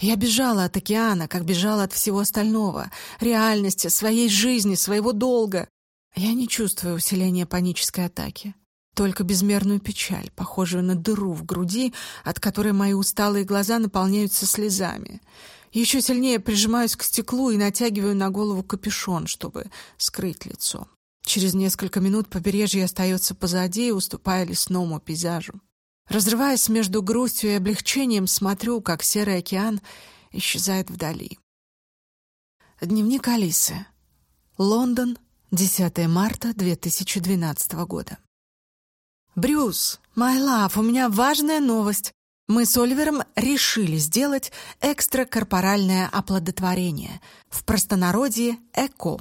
Я бежала от океана, как бежала от всего остального, реальности, своей жизни, своего долга. Я не чувствую усиления панической атаки только безмерную печаль, похожую на дыру в груди, от которой мои усталые глаза наполняются слезами. Еще сильнее прижимаюсь к стеклу и натягиваю на голову капюшон, чтобы скрыть лицо. Через несколько минут побережье остается позади, уступая лесному пейзажу. Разрываясь между грустью и облегчением, смотрю, как серый океан исчезает вдали. Дневник Алисы. Лондон, 10 марта 2012 года. «Брюс, my love, у меня важная новость. Мы с Оливером решили сделать экстракорпоральное оплодотворение. В простонародье ЭКО».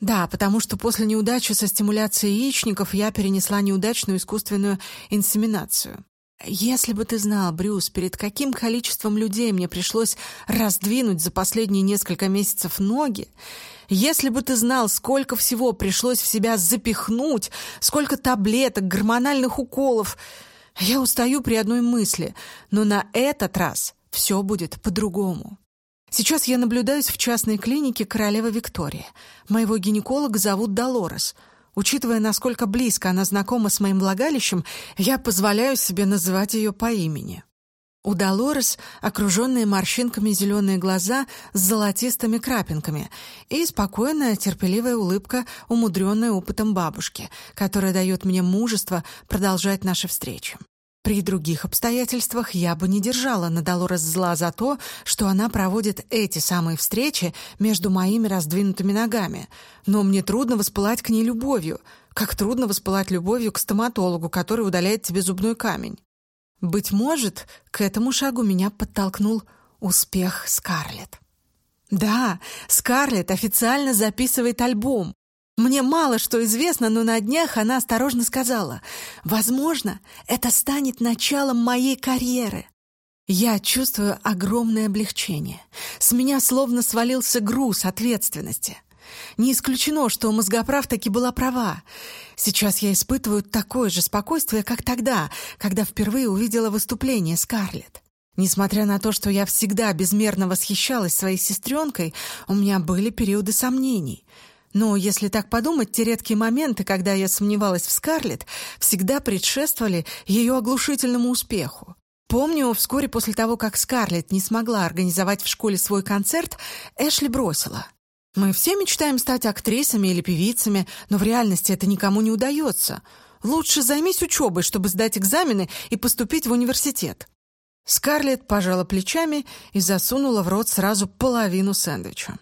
Да, потому что после неудачи со стимуляцией яичников я перенесла неудачную искусственную инсеминацию. Если бы ты знал, Брюс, перед каким количеством людей мне пришлось раздвинуть за последние несколько месяцев ноги, если бы ты знал, сколько всего пришлось в себя запихнуть, сколько таблеток, гормональных уколов... Я устаю при одной мысли, но на этот раз все будет по-другому. Сейчас я наблюдаюсь в частной клинике королевы Виктории. Моего гинеколога зовут Долорес. Учитывая, насколько близко она знакома с моим влагалищем, я позволяю себе называть ее по имени. У Долорес окруженные морщинками зеленые глаза с золотистыми крапинками и спокойная, терпеливая улыбка, умудренная опытом бабушки, которая дает мне мужество продолжать наши встречи. При других обстоятельствах я бы не держала на Долорес зла за то, что она проводит эти самые встречи между моими раздвинутыми ногами. Но мне трудно воспылать к ней любовью, как трудно воспылать любовью к стоматологу, который удаляет тебе зубной камень. Быть может, к этому шагу меня подтолкнул успех Скарлетт. Да, Скарлетт официально записывает альбом. Мне мало что известно, но на днях она осторожно сказала, «Возможно, это станет началом моей карьеры». Я чувствую огромное облегчение. С меня словно свалился груз ответственности. Не исключено, что мозгоправ таки была права. Сейчас я испытываю такое же спокойствие, как тогда, когда впервые увидела выступление Скарлетт. Несмотря на то, что я всегда безмерно восхищалась своей сестренкой, у меня были периоды сомнений. Но если так подумать, те редкие моменты, когда я сомневалась в Скарлетт, всегда предшествовали ее оглушительному успеху. Помню, вскоре после того, как Скарлетт не смогла организовать в школе свой концерт, Эшли бросила. Мы все мечтаем стать актрисами или певицами, но в реальности это никому не удается. Лучше займись учебой, чтобы сдать экзамены и поступить в университет». Скарлетт пожала плечами и засунула в рот сразу половину сэндвича.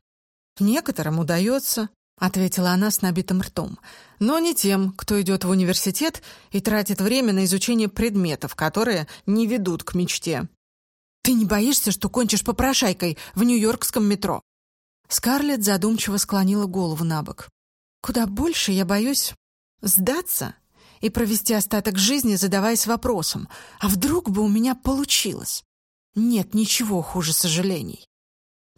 «Некоторым удается», — ответила она с набитым ртом, «но не тем, кто идет в университет и тратит время на изучение предметов, которые не ведут к мечте». «Ты не боишься, что кончишь попрошайкой в нью-йоркском метро?» Скарлетт задумчиво склонила голову на бок. «Куда больше я боюсь сдаться и провести остаток жизни, задаваясь вопросом, а вдруг бы у меня получилось? Нет ничего хуже сожалений.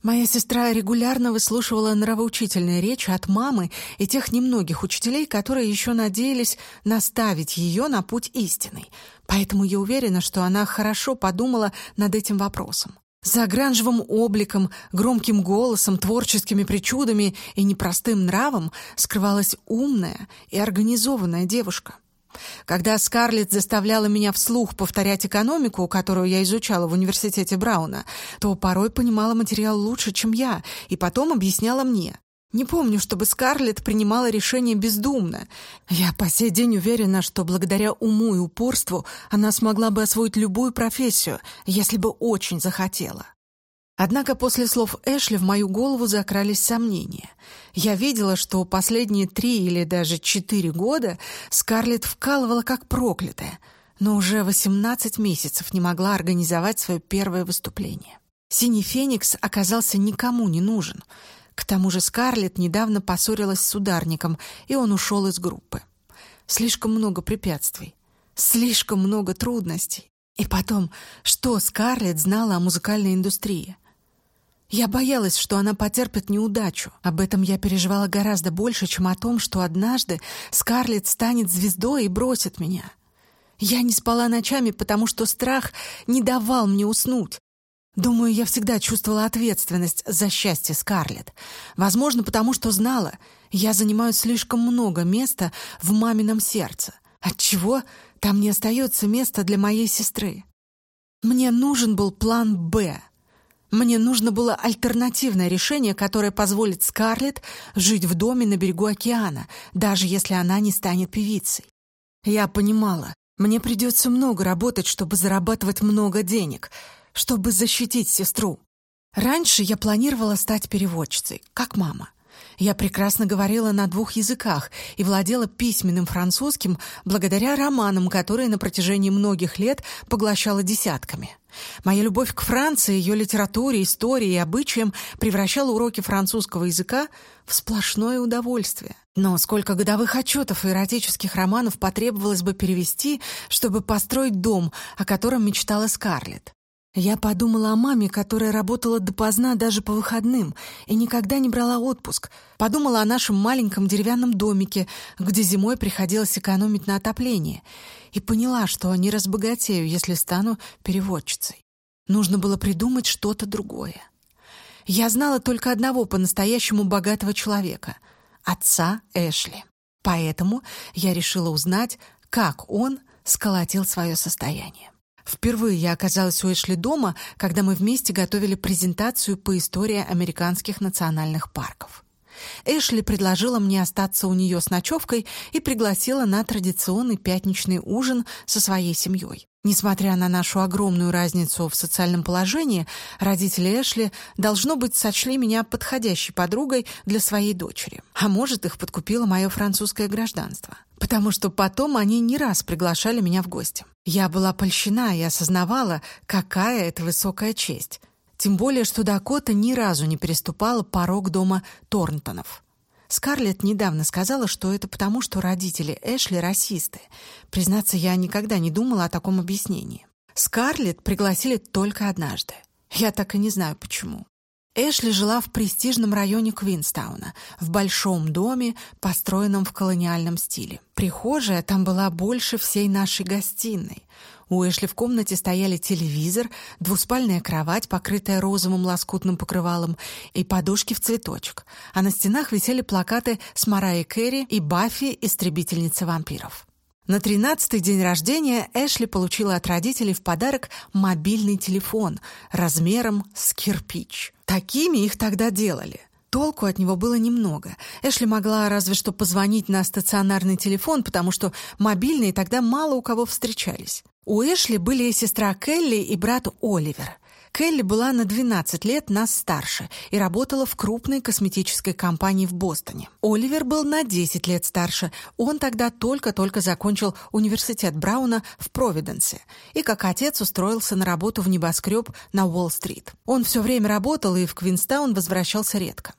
Моя сестра регулярно выслушивала нравоучительные речи от мамы и тех немногих учителей, которые еще надеялись наставить ее на путь истинный. Поэтому я уверена, что она хорошо подумала над этим вопросом. За гранжевым обликом, громким голосом, творческими причудами и непростым нравом скрывалась умная и организованная девушка. Когда Скарлетт заставляла меня вслух повторять экономику, которую я изучала в университете Брауна, то порой понимала материал лучше, чем я, и потом объясняла мне. Не помню, чтобы Скарлетт принимала решение бездумно. Я по сей день уверена, что благодаря уму и упорству она смогла бы освоить любую профессию, если бы очень захотела. Однако после слов Эшли в мою голову закрались сомнения. Я видела, что последние три или даже четыре года Скарлетт вкалывала как проклятая, но уже 18 месяцев не могла организовать свое первое выступление. «Синий Феникс» оказался никому не нужен. К тому же Скарлетт недавно поссорилась с ударником, и он ушел из группы. Слишком много препятствий, слишком много трудностей. И потом, что Скарлетт знала о музыкальной индустрии? Я боялась, что она потерпит неудачу. Об этом я переживала гораздо больше, чем о том, что однажды Скарлетт станет звездой и бросит меня. Я не спала ночами, потому что страх не давал мне уснуть. Думаю, я всегда чувствовала ответственность за счастье Скарлетт. Возможно, потому что знала, я занимаю слишком много места в мамином сердце. Отчего там не остается места для моей сестры? Мне нужен был план «Б». Мне нужно было альтернативное решение, которое позволит Скарлетт жить в доме на берегу океана, даже если она не станет певицей. Я понимала, мне придется много работать, чтобы зарабатывать много денег, чтобы защитить сестру. Раньше я планировала стать переводчицей, как мама. Я прекрасно говорила на двух языках и владела письменным французским благодаря романам, которые на протяжении многих лет поглощала десятками. Моя любовь к Франции, ее литературе, истории и обычаям превращала уроки французского языка в сплошное удовольствие. Но сколько годовых отчетов и эротических романов потребовалось бы перевести, чтобы построить дом, о котором мечтала Скарлетт? Я подумала о маме, которая работала допоздна даже по выходным и никогда не брала отпуск. Подумала о нашем маленьком деревянном домике, где зимой приходилось экономить на отопление. И поняла, что не разбогатею, если стану переводчицей. Нужно было придумать что-то другое. Я знала только одного по-настоящему богатого человека — отца Эшли. Поэтому я решила узнать, как он сколотил свое состояние. Впервые я оказалась у Эшли дома, когда мы вместе готовили презентацию по истории американских национальных парков. Эшли предложила мне остаться у нее с ночевкой и пригласила на традиционный пятничный ужин со своей семьей. Несмотря на нашу огромную разницу в социальном положении, родители Эшли, должно быть, сочли меня подходящей подругой для своей дочери. А может, их подкупило мое французское гражданство. Потому что потом они не раз приглашали меня в гости. Я была польщена и осознавала, какая это высокая честь. Тем более, что Дакота ни разу не переступала порог дома Торнтонов. Скарлетт недавно сказала, что это потому, что родители Эшли расисты. Признаться, я никогда не думала о таком объяснении. Скарлетт пригласили только однажды. Я так и не знаю, почему. Эшли жила в престижном районе Квинстауна, в большом доме, построенном в колониальном стиле. Прихожая там была больше всей нашей гостиной. У Эшли в комнате стояли телевизор, двуспальная кровать, покрытая розовым лоскутным покрывалом, и подушки в цветочек. А на стенах висели плакаты с Марайей Кэрри и Баффи, истребительница вампиров. На тринадцатый день рождения Эшли получила от родителей в подарок мобильный телефон размером с кирпич. Такими их тогда делали. Толку от него было немного. Эшли могла разве что позвонить на стационарный телефон, потому что мобильные тогда мало у кого встречались. У Эшли были сестра Келли и брат Оливер. Келли была на 12 лет нас старше и работала в крупной косметической компании в Бостоне. Оливер был на 10 лет старше. Он тогда только-только закончил университет Брауна в Провиденсе и как отец устроился на работу в небоскреб на Уолл-стрит. Он все время работал и в Квинстаун возвращался редко.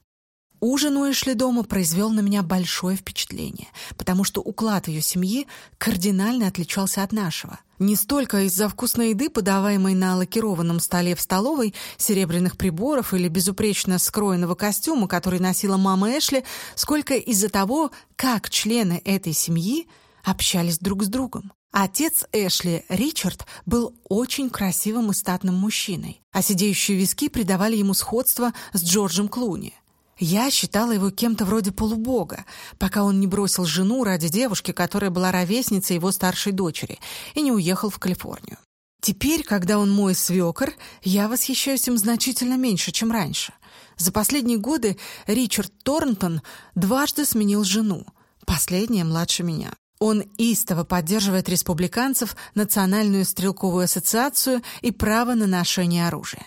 Ужин у Эшли дома произвел на меня большое впечатление, потому что уклад ее семьи кардинально отличался от нашего. Не столько из-за вкусной еды, подаваемой на лакированном столе в столовой, серебряных приборов или безупречно скроенного костюма, который носила мама Эшли, сколько из-за того, как члены этой семьи общались друг с другом. Отец Эшли, Ричард, был очень красивым и статным мужчиной, а сидеющие виски придавали ему сходство с Джорджем Клуни. Я считала его кем-то вроде полубога, пока он не бросил жену ради девушки, которая была ровесницей его старшей дочери, и не уехал в Калифорнию. Теперь, когда он мой свекор, я восхищаюсь им значительно меньше, чем раньше. За последние годы Ричард Торнтон дважды сменил жену, последняя младше меня. Он истово поддерживает республиканцев, Национальную стрелковую ассоциацию и право на ношение оружия.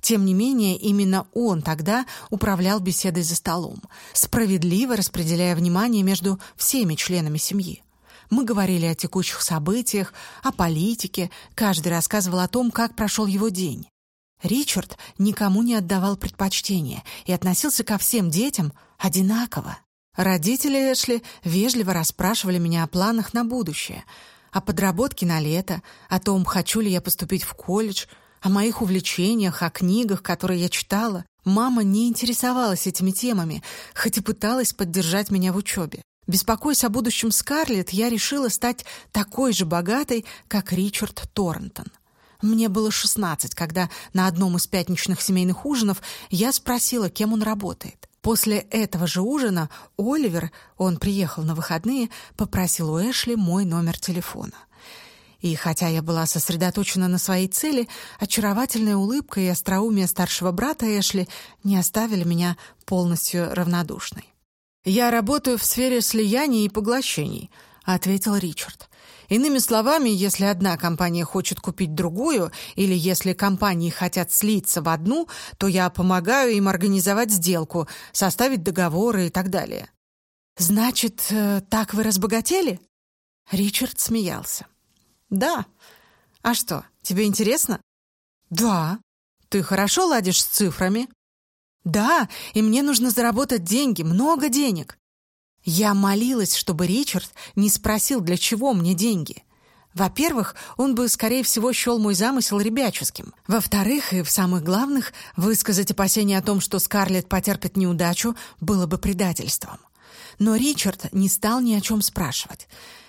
Тем не менее, именно он тогда управлял беседой за столом, справедливо распределяя внимание между всеми членами семьи. Мы говорили о текущих событиях, о политике, каждый рассказывал о том, как прошел его день. Ричард никому не отдавал предпочтения и относился ко всем детям одинаково. Родители Эшли вежливо расспрашивали меня о планах на будущее, о подработке на лето, о том, хочу ли я поступить в колледж — о моих увлечениях, о книгах, которые я читала. Мама не интересовалась этими темами, хоть и пыталась поддержать меня в учебе. Беспокоясь о будущем Скарлетт, я решила стать такой же богатой, как Ричард Торнтон. Мне было 16, когда на одном из пятничных семейных ужинов я спросила, кем он работает. После этого же ужина Оливер, он приехал на выходные, попросил у Эшли мой номер телефона. И хотя я была сосредоточена на своей цели, очаровательная улыбка и остроумие старшего брата Эшли не оставили меня полностью равнодушной. «Я работаю в сфере слияний и поглощений», — ответил Ричард. Иными словами, если одна компания хочет купить другую, или если компании хотят слиться в одну, то я помогаю им организовать сделку, составить договоры и так далее. «Значит, э, так вы разбогатели?» Ричард смеялся. «Да. А что, тебе интересно?» «Да. Ты хорошо ладишь с цифрами?» «Да, и мне нужно заработать деньги, много денег». Я молилась, чтобы Ричард не спросил, для чего мне деньги. Во-первых, он бы, скорее всего, счел мой замысел ребяческим. Во-вторых, и в самых главных, высказать опасения о том, что Скарлетт потерпит неудачу, было бы предательством. Но Ричард не стал ни о чем спрашивать.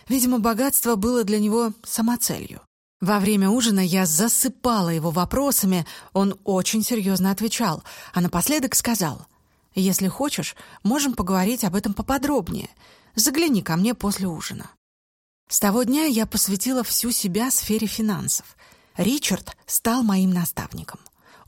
Видимо, богатство было для него самоцелью. Во время ужина я засыпала его вопросами, он очень серьезно отвечал, а напоследок сказал, «Если хочешь, можем поговорить об этом поподробнее. Загляни ко мне после ужина». С того дня я посвятила всю себя сфере финансов. Ричард стал моим наставником.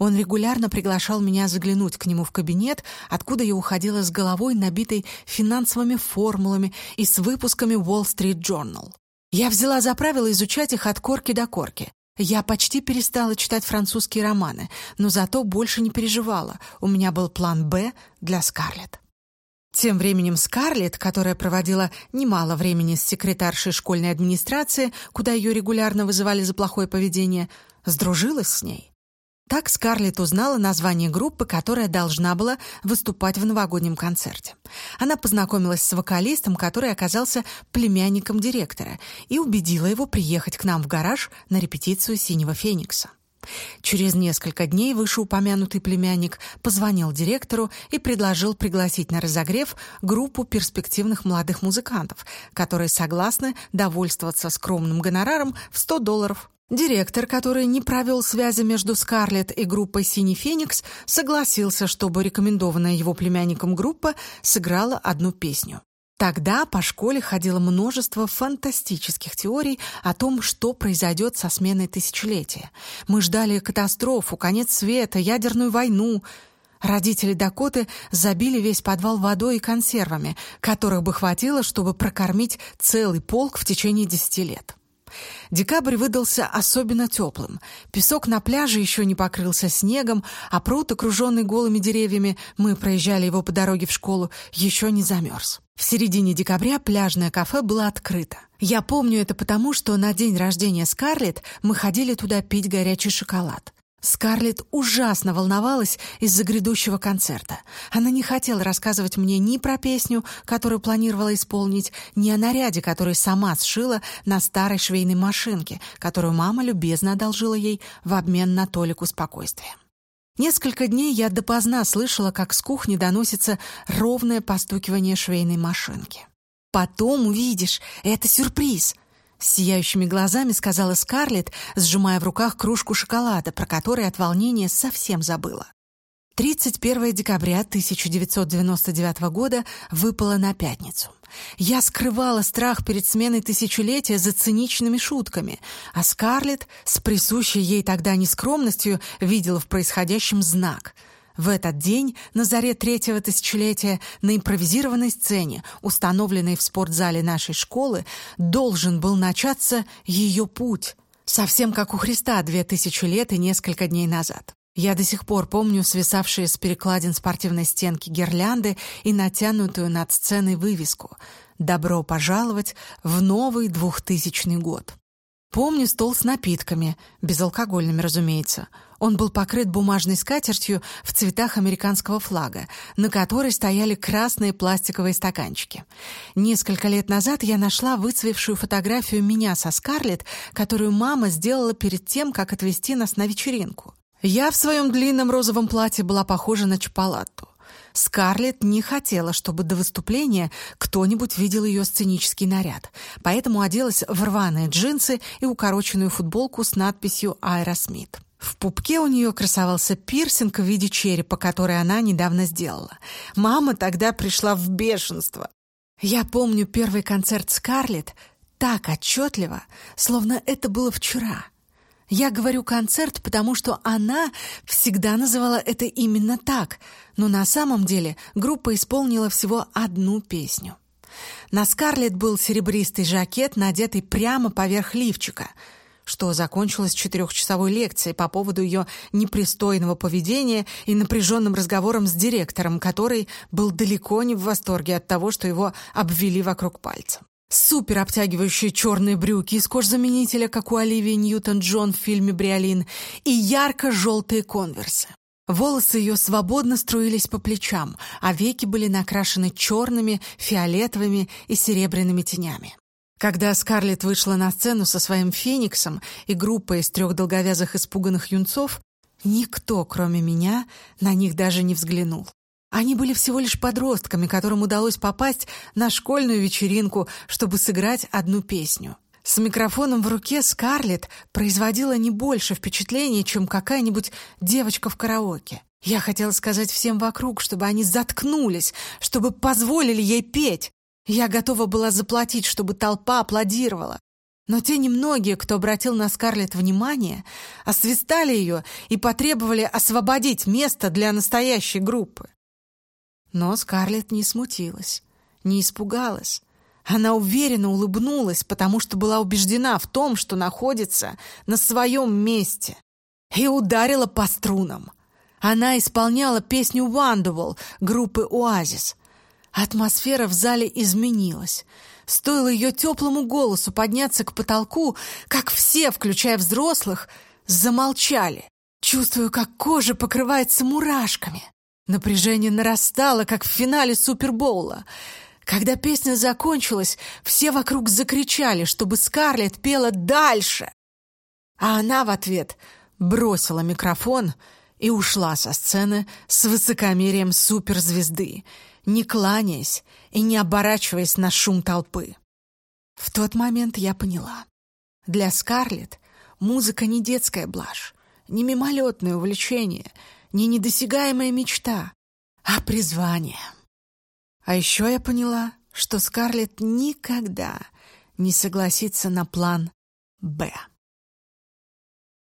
Он регулярно приглашал меня заглянуть к нему в кабинет, откуда я уходила с головой, набитой финансовыми формулами и с выпусками Wall Street Journal. Я взяла за правило изучать их от корки до корки. Я почти перестала читать французские романы, но зато больше не переживала. У меня был план «Б» для Скарлетт. Тем временем Скарлетт, которая проводила немало времени с секретаршей школьной администрации, куда ее регулярно вызывали за плохое поведение, сдружилась с ней. Так Скарлетт узнала название группы, которая должна была выступать в новогоднем концерте. Она познакомилась с вокалистом, который оказался племянником директора, и убедила его приехать к нам в гараж на репетицию «Синего Феникса». Через несколько дней вышеупомянутый племянник позвонил директору и предложил пригласить на разогрев группу перспективных молодых музыкантов, которые согласны довольствоваться скромным гонораром в 100 долларов. Директор, который не провел связи между Скарлетт и группой «Синий Феникс», согласился, чтобы рекомендованная его племянником группа сыграла одну песню. Тогда по школе ходило множество фантастических теорий о том, что произойдет со сменой тысячелетия. Мы ждали катастрофу, конец света, ядерную войну. Родители Дакоты забили весь подвал водой и консервами, которых бы хватило, чтобы прокормить целый полк в течение десяти лет. Декабрь выдался особенно теплым. Песок на пляже еще не покрылся снегом, а пруд, окруженный голыми деревьями, мы проезжали его по дороге в школу, еще не замерз. В середине декабря пляжное кафе было открыто. Я помню это потому, что на день рождения Скарлетт мы ходили туда пить горячий шоколад. Скарлетт ужасно волновалась из-за грядущего концерта. Она не хотела рассказывать мне ни про песню, которую планировала исполнить, ни о наряде, который сама сшила на старой швейной машинке, которую мама любезно одолжила ей в обмен на толику спокойствия. Несколько дней я допоздна слышала, как с кухни доносится ровное постукивание швейной машинки. «Потом увидишь, это сюрприз», с сияющими глазами сказала Скарлетт, сжимая в руках кружку шоколада, про который от волнения совсем забыла. 31 декабря 1999 года выпало на пятницу. Я скрывала страх перед сменой тысячелетия за циничными шутками, а Скарлетт с присущей ей тогда нескромностью видела в происходящем знак — в этот день, на заре третьего тысячелетия, на импровизированной сцене, установленной в спортзале нашей школы, должен был начаться ее путь, совсем как у Христа две тысячи лет и несколько дней назад. Я до сих пор помню свисавшие с перекладин спортивной стенки гирлянды и натянутую над сценой вывеску «Добро пожаловать в новый двухтысячный год». Помню стол с напитками, безалкогольными, разумеется. Он был покрыт бумажной скатертью в цветах американского флага, на которой стояли красные пластиковые стаканчики. Несколько лет назад я нашла выцвевшую фотографию меня со Скарлетт, которую мама сделала перед тем, как отвезти нас на вечеринку. Я в своем длинном розовом платье была похожа на Чапалатту. Скарлетт не хотела, чтобы до выступления кто-нибудь видел ее сценический наряд, поэтому оделась в рваные джинсы и укороченную футболку с надписью «Аэросмит». В пупке у нее красовался пирсинг в виде черепа, который она недавно сделала. Мама тогда пришла в бешенство. Я помню первый концерт Скарлетт так отчетливо, словно это было вчера. Я говорю «концерт», потому что она всегда называла это именно так, но на самом деле группа исполнила всего одну песню. На Скарлетт был серебристый жакет, надетый прямо поверх лифчика, что закончилось четырехчасовой лекцией по поводу ее непристойного поведения и напряженным разговором с директором, который был далеко не в восторге от того, что его обвели вокруг пальца супер обтягивающие черные брюки из кожзаменителя, как у Оливии Ньютон-Джон в фильме «Бриолин», и ярко-желтые конверсы. Волосы ее свободно струились по плечам, а веки были накрашены черными, фиолетовыми и серебряными тенями. Когда Скарлетт вышла на сцену со своим фениксом и группой из трех долговязых испуганных юнцов, никто, кроме меня, на них даже не взглянул. Они были всего лишь подростками, которым удалось попасть на школьную вечеринку, чтобы сыграть одну песню. С микрофоном в руке Скарлетт производила не больше впечатления, чем какая-нибудь девочка в караоке. Я хотела сказать всем вокруг, чтобы они заткнулись, чтобы позволили ей петь. Я готова была заплатить, чтобы толпа аплодировала. Но те немногие, кто обратил на Скарлетт внимание, освистали ее и потребовали освободить место для настоящей группы. Но Скарлетт не смутилась, не испугалась. Она уверенно улыбнулась, потому что была убеждена в том, что находится на своем месте. И ударила по струнам. Она исполняла песню «Wonderwall» группы «Оазис». Атмосфера в зале изменилась. Стоило ее теплому голосу подняться к потолку, как все, включая взрослых, замолчали. Чувствую, как кожа покрывается мурашками. Напряжение нарастало, как в финале Супербоула. Когда песня закончилась, все вокруг закричали, чтобы Скарлетт пела дальше. А она в ответ бросила микрофон и ушла со сцены с высокомерием суперзвезды, не кланяясь и не оборачиваясь на шум толпы. В тот момент я поняла. Для Скарлетт музыка не детская блажь, не мимолетное увлечение — не недосягаемая мечта, а призвание. А еще я поняла, что Скарлетт никогда не согласится на план «Б».